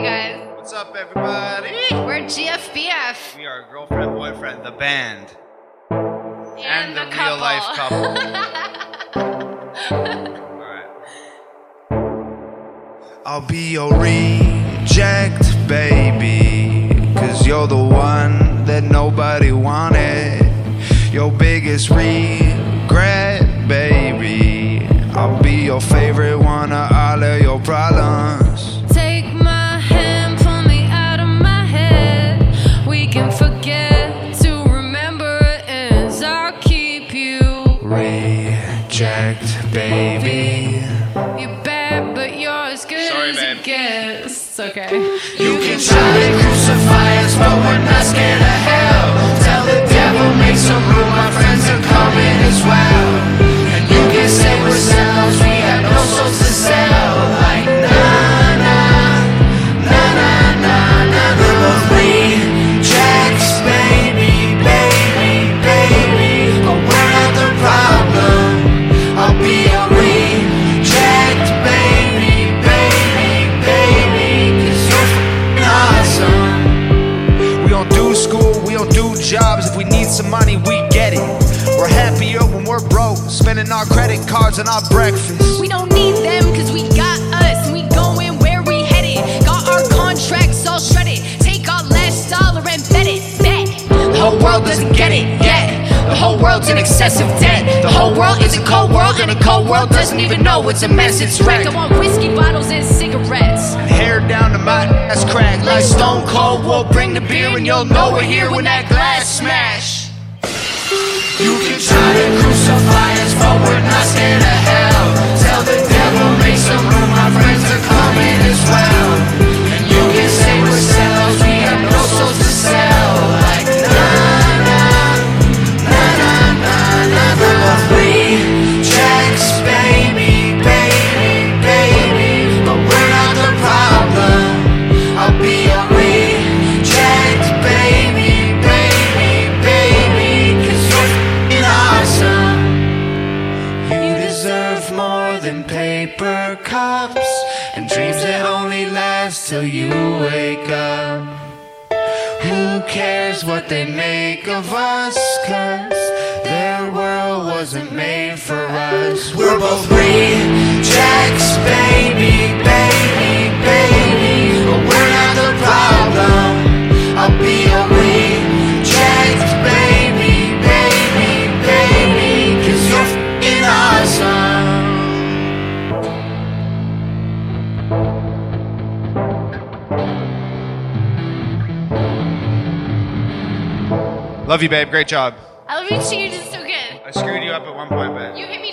Hey guys, What's up, everybody? we're GFBF We are girlfriend, boyfriend, the band, and, the, the, real life couple. All right. I'll be your reject, baby. Cause you're the one that nobody wanted. Your biggest regret, baby. I'll be your favorite one Reject, baby. You're bad, but you're as good Sorry, as babe. it gets. It's okay. You can try do school, we don't do jobs. If we need some money, we get it. We're happier when we're broke, spending our credit cards on our breakfast. We don't need them because we got world's in excessive debt. The whole world is a cold world, and a cold world doesn't even know it's a mess. It's wrecked. I want whiskey bottles and cigarettes. Hair down to my ass crack like Stone Cold. We'll bring the beer, and you'll know we're here when that glass smash. You can try to crucify us, but we're not scared than paper cups and dreams that only last till you wake up. Who cares what they make of us? Cause their world wasn't made for us. We're both rejects, baby, baby, Love you, babe. Great job. I love you too. You did so good. I screwed you up at one point, but You hit me